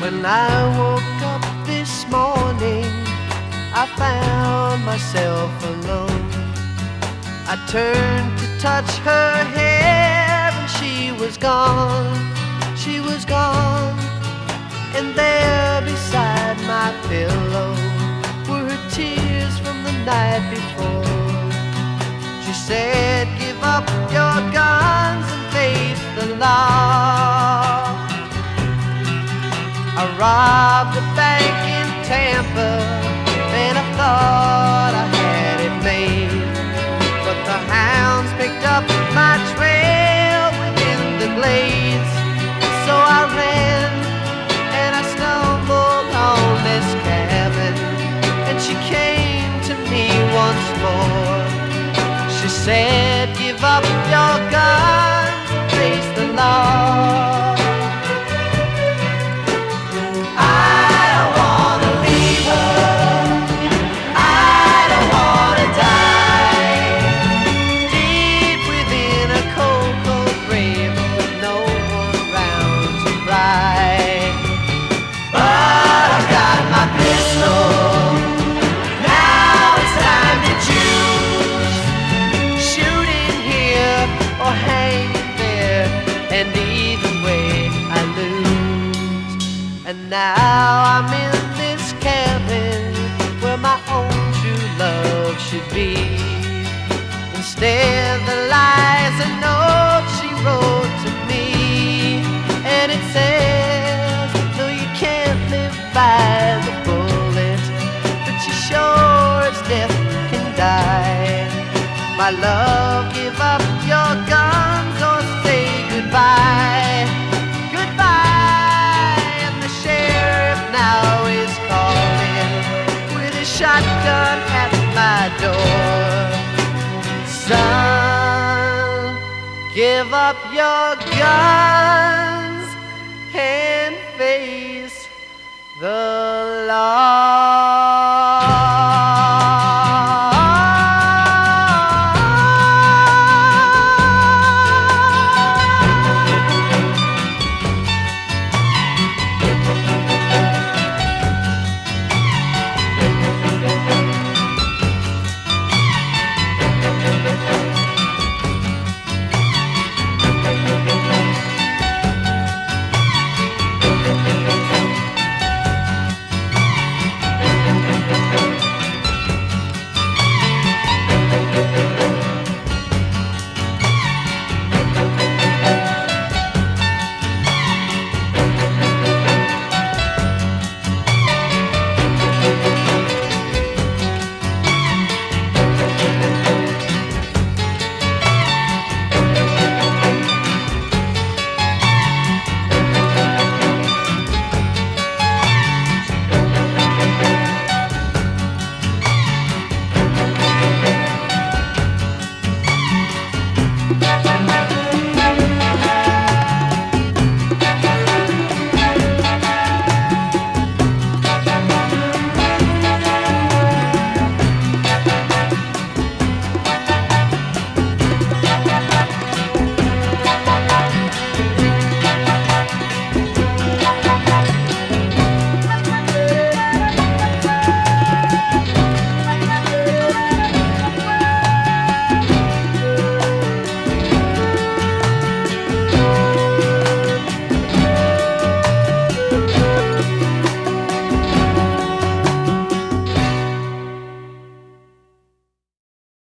When I woke up this morning, I found myself alone. I turned to touch her hair, and she was gone. She was gone. And there beside my pillow were her tears from the night before. She said, Give up your Tampa, and I thought I had it made. But the hounds picked up my trail within the glades, so I ran and I stumbled on this cabin, and she came to me once more. She said, Give up your guns now I'm in this cabin where my own true love should be. Instead, the lies a note she wrote to me, and it says, No, you can't live by the bullet, but you sure as death can die. My love, give up your guns shotgun at my door. Son, give up your guns and face the law.